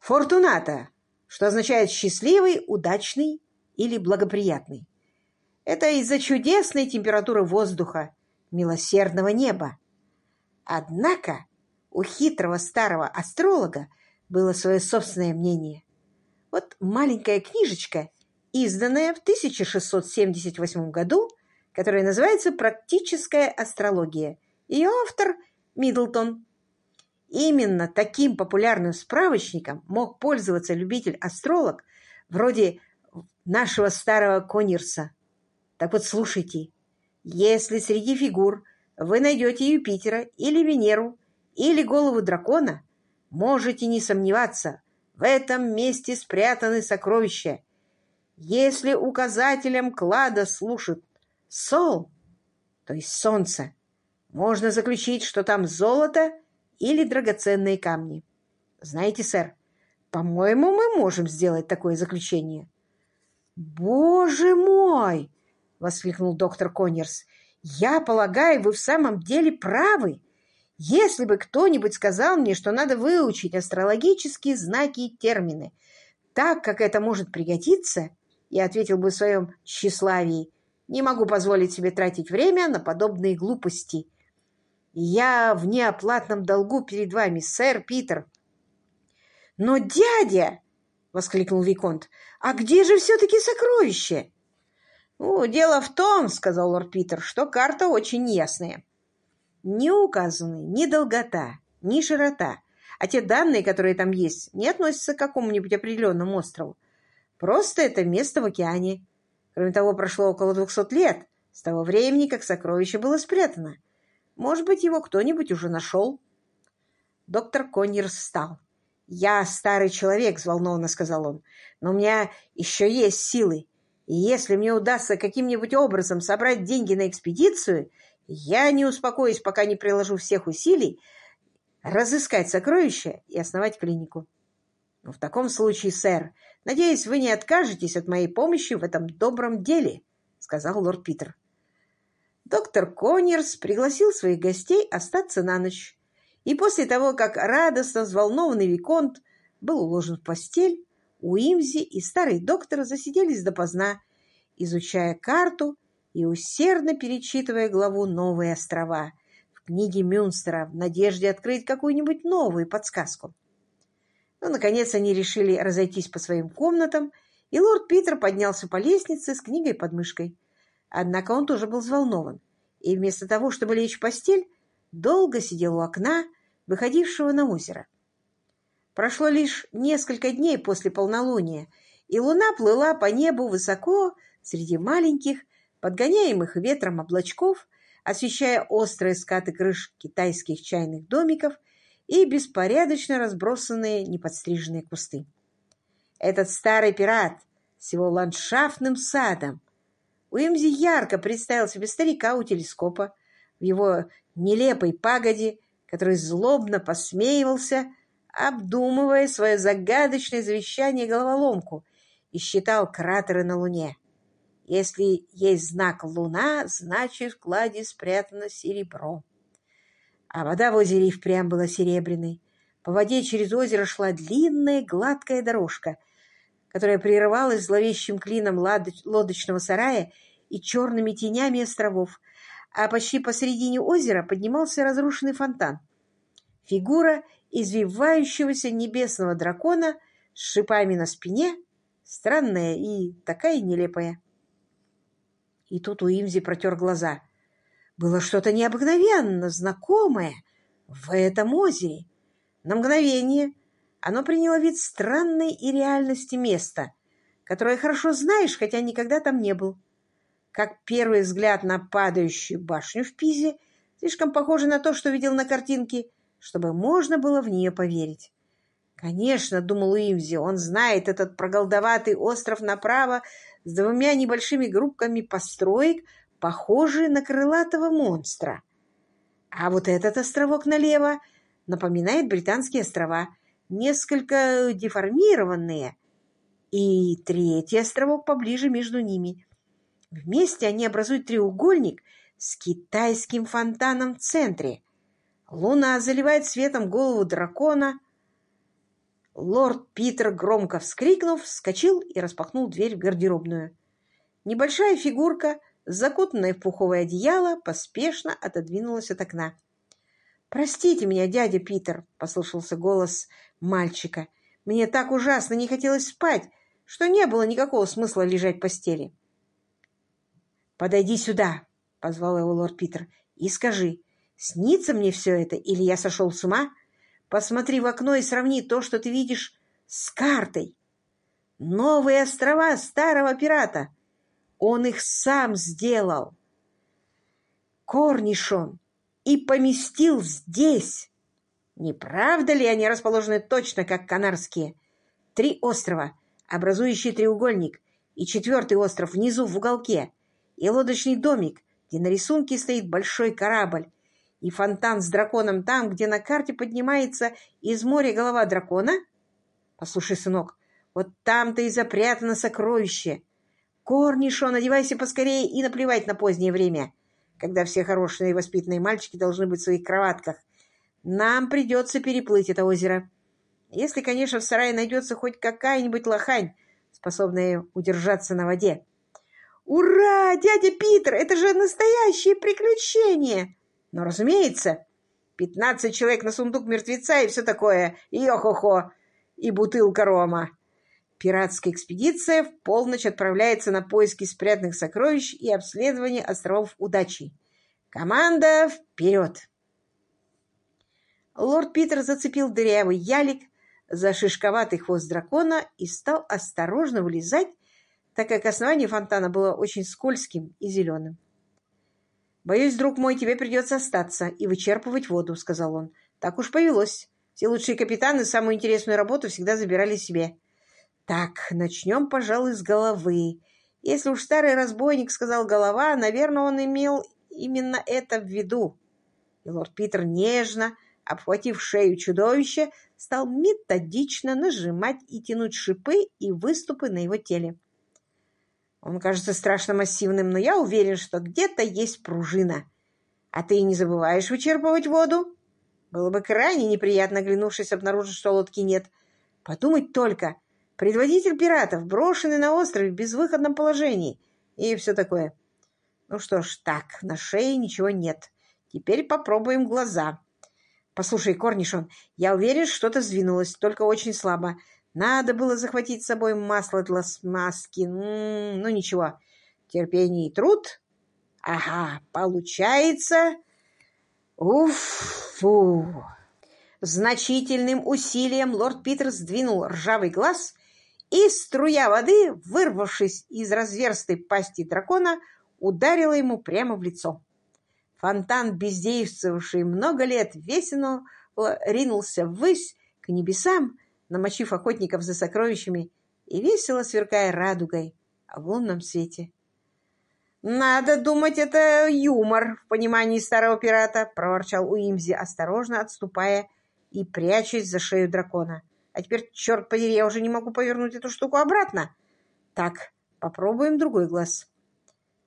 Фортуната, что означает счастливый, удачный или благоприятный. Это из-за чудесной температуры воздуха, милосердного неба. Однако у хитрого старого астролога было свое собственное мнение. Вот маленькая книжечка, изданная в 1678 году, которая называется «Практическая астрология». Ее автор – Миддлтон. Именно таким популярным справочником мог пользоваться любитель-астролог вроде нашего старого Конирса. Так вот, слушайте, если среди фигур вы найдете Юпитера или Венеру или голову дракона, можете не сомневаться, в этом месте спрятаны сокровища. Если указателем клада служит Сол, то есть солнце, можно заключить, что там золото или драгоценные камни. Знаете, сэр, по-моему, мы можем сделать такое заключение. «Боже мой!» — воскликнул доктор Коннерс. «Я полагаю, вы в самом деле правы. Если бы кто-нибудь сказал мне, что надо выучить астрологические знаки и термины, так как это может пригодиться, я ответил бы в своем тщеславии, не могу позволить себе тратить время на подобные глупости. Я в неоплатном долгу перед вами, сэр Питер. Но, дядя, — воскликнул Виконт, — а где же все-таки сокровище? Ну, дело в том, — сказал лорд Питер, — что карта очень неясная. Не указаны ни долгота, ни широта, а те данные, которые там есть, не относятся к какому-нибудь определенному острову. Просто это место в океане. Кроме того, прошло около двухсот лет с того времени, как сокровище было спрятано. Может быть, его кто-нибудь уже нашел. Доктор Коннер встал. «Я старый человек», — взволнованно сказал он, — «но у меня еще есть силы. И если мне удастся каким-нибудь образом собрать деньги на экспедицию, я не успокоюсь, пока не приложу всех усилий разыскать сокровища и основать клинику. Но в таком случае, сэр, надеюсь, вы не откажетесь от моей помощи в этом добром деле, — сказал лорд Питер. Доктор Коннерс пригласил своих гостей остаться на ночь, и после того, как радостно взволнованный Виконт был уложен в постель, Уимзи и старый доктор засиделись допоздна, изучая карту и усердно перечитывая главу «Новые острова» в книге Мюнстера в надежде открыть какую-нибудь новую подсказку. Но, наконец, они решили разойтись по своим комнатам, и лорд Питер поднялся по лестнице с книгой под мышкой. Однако он тоже был взволнован, и вместо того, чтобы лечь в постель, долго сидел у окна, выходившего на озеро. Прошло лишь несколько дней после полнолуния, и луна плыла по небу высоко среди маленьких, подгоняемых ветром облачков, освещая острые скаты крыш китайских чайных домиков и беспорядочно разбросанные неподстриженные кусты. Этот старый пират с его ландшафтным садом. Уимзи ярко представил себе старика у телескопа в его нелепой пагоде, который злобно посмеивался обдумывая свое загадочное завещание головоломку и считал кратеры на Луне. Если есть знак Луна, значит в кладе спрятано серебро. А вода в озере впрямь была серебряной. По воде через озеро шла длинная гладкая дорожка, которая прерывалась зловещим клином лодочного сарая и черными тенями островов, а почти посередине озера поднимался разрушенный фонтан. Фигура извивающегося небесного дракона с шипами на спине, странная и такая нелепая. И тут у Имзи протер глаза. Было что-то необыкновенно знакомое в этом озере. На мгновение оно приняло вид странной и реальности места, которое хорошо знаешь, хотя никогда там не был. Как первый взгляд на падающую башню в Пизе, слишком похоже на то, что видел на картинке чтобы можно было в нее поверить. Конечно, думал Уимзи, он знает этот проголдоватый остров направо с двумя небольшими группками построек, похожие на крылатого монстра. А вот этот островок налево напоминает британские острова, несколько деформированные, и третий островок поближе между ними. Вместе они образуют треугольник с китайским фонтаном в центре. Луна заливает светом голову дракона. Лорд Питер, громко вскрикнув, вскочил и распахнул дверь в гардеробную. Небольшая фигурка, закутанная в пуховое одеяло, поспешно отодвинулась от окна. «Простите меня, дядя Питер», — послышался голос мальчика. «Мне так ужасно не хотелось спать, что не было никакого смысла лежать в постели». «Подойди сюда», — позвал его лорд Питер, — «и скажи, Снится мне все это, или я сошел с ума? Посмотри в окно и сравни то, что ты видишь, с картой. Новые острова старого пирата. Он их сам сделал. Корнишон. И поместил здесь. Не правда ли они расположены точно, как канарские? Три острова, образующие треугольник, и четвертый остров внизу в уголке, и лодочный домик, где на рисунке стоит большой корабль, и фонтан с драконом там, где на карте поднимается из моря голова дракона? Послушай, сынок, вот там-то и запрятано сокровище. Корнишон, одевайся поскорее и наплевать на позднее время, когда все хорошие и воспитанные мальчики должны быть в своих кроватках. Нам придется переплыть это озеро. Если, конечно, в сарае найдется хоть какая-нибудь лохань, способная удержаться на воде. «Ура, дядя Питер, это же настоящее приключение!» Но, разумеется, пятнадцать человек на сундук мертвеца и все такое, йо-хо-хо, и бутылка рома. Пиратская экспедиция в полночь отправляется на поиски спрятанных сокровищ и обследование островов удачи. Команда вперед! Лорд Питер зацепил дырявый ялик за шишковатый хвост дракона и стал осторожно вылезать, так как основание фонтана было очень скользким и зеленым. «Боюсь, друг мой, тебе придется остаться и вычерпывать воду», — сказал он. «Так уж повелось. Все лучшие капитаны самую интересную работу всегда забирали себе». «Так, начнем, пожалуй, с головы. Если уж старый разбойник сказал «голова», наверное, он имел именно это в виду». И лорд Питер нежно, обхватив шею чудовища, стал методично нажимать и тянуть шипы и выступы на его теле. Он кажется страшно массивным, но я уверен, что где-то есть пружина. А ты не забываешь вычерпывать воду? Было бы крайне неприятно, глянувшись, обнаружить, что лодки нет. Подумать только, Предводитель пиратов, брошенный на острове в безвыходном положении. И все такое. Ну что ж, так, на шее ничего нет. Теперь попробуем глаза. Послушай, Корнишон, я уверен, что-то сдвинулось, только очень слабо. Надо было захватить с собой масло для смазки. ну, ничего. Терпение и труд. Ага, получается... Уф-фу! Значительным усилием лорд Питер сдвинул ржавый глаз, и струя воды, вырвавшись из разверстой пасти дракона, ударила ему прямо в лицо. Фонтан, бездействовавший много лет, весело ринулся ввысь к небесам, намочив охотников за сокровищами и весело сверкая радугой в лунном свете. «Надо думать, это юмор в понимании старого пирата», — проворчал Уимзи, осторожно отступая и прячась за шею дракона. «А теперь, черт подери, я уже не могу повернуть эту штуку обратно. Так, попробуем другой глаз».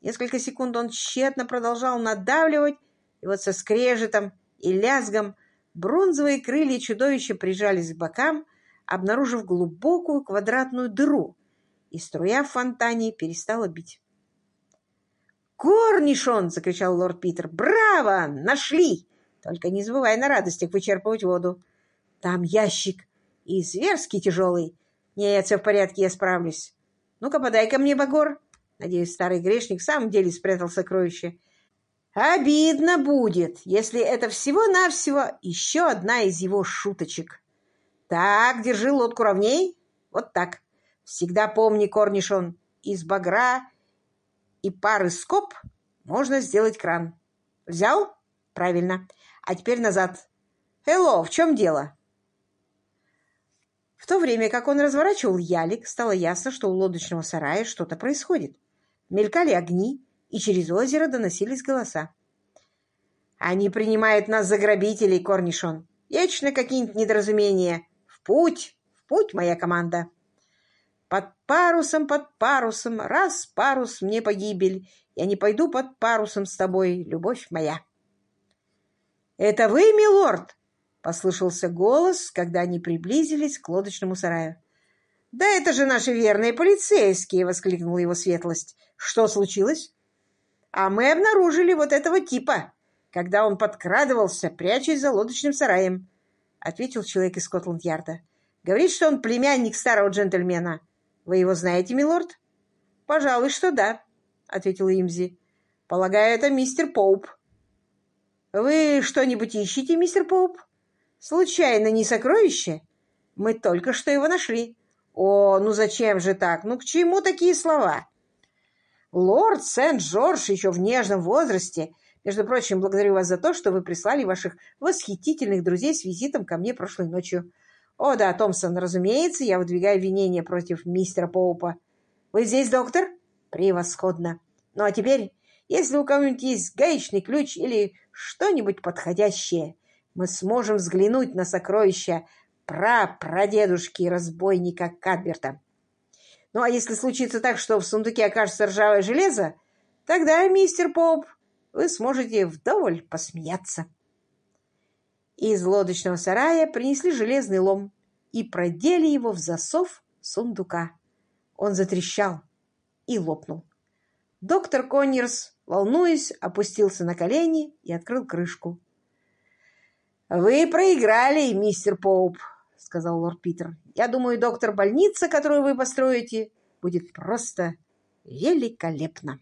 Несколько секунд он тщетно продолжал надавливать, и вот со скрежетом и лязгом бронзовые крылья чудовища прижались к бокам, обнаружив глубокую квадратную дыру, и струя в фонтане перестала бить. «Корнишон!» — закричал лорд Питер. «Браво! Нашли! Только не забывай на радостях вычерпывать воду. Там ящик и зверски тяжелый. Нет, все в порядке, я справлюсь. Ну-ка, подай ко мне, Багор!» Надеюсь, старый грешник в самом деле спрятал сокровище. Обидно будет, если это всего-навсего еще одна из его шуточек. Так, держи лодку ровней. Вот так. Всегда помни, корнишон, из багра и пары скоб можно сделать кран. Взял? Правильно. А теперь назад. Хелло, в чем дело? В то время, как он разворачивал ялик, стало ясно, что у лодочного сарая что-то происходит. Мелькали огни, и через озеро доносились голоса. «Они принимают нас за грабителей, Корнишон. Вечно какие-нибудь недоразумения. Путь, в путь, моя команда!» Под парусом, под парусом, раз парус мне погибель, я не пойду под парусом с тобой, любовь моя. «Это вы, милорд?» — послышался голос, когда они приблизились к лодочному сараю. «Да это же наши верные полицейские!» — воскликнула его светлость. «Что случилось?» «А мы обнаружили вот этого типа, когда он подкрадывался, прячась за лодочным сараем», — ответил человек из Скотланд-Ярда. «Говорит, что он племянник старого джентльмена. Вы его знаете, милорд?» «Пожалуй, что да», — ответил Имзи. «Полагаю, это мистер Поуп». «Вы что-нибудь ищете, мистер Поуп? Случайно не сокровище? Мы только что его нашли». «О, ну зачем же так? Ну к чему такие слова?» «Лорд Сент-Джордж еще в нежном возрасте. Между прочим, благодарю вас за то, что вы прислали ваших восхитительных друзей с визитом ко мне прошлой ночью. О, да, Томпсон, разумеется, я выдвигаю обвинение против мистера Поупа. Вы здесь, доктор? Превосходно. Ну, а теперь, если у кого-нибудь есть гаечный ключ или что-нибудь подходящее, мы сможем взглянуть на сокровища пра-прадедушки разбойника Кадберта. Ну, а если случится так, что в сундуке окажется ржавое железо, тогда, мистер Поп, вы сможете вдоволь посмеяться. Из лодочного сарая принесли железный лом и продели его в засов сундука. Он затрещал и лопнул. Доктор Коннерс, волнуясь, опустился на колени и открыл крышку. «Вы проиграли, мистер Поуп», — сказал лорд Питер. «Я думаю, доктор, больница, которую вы построите, будет просто великолепна».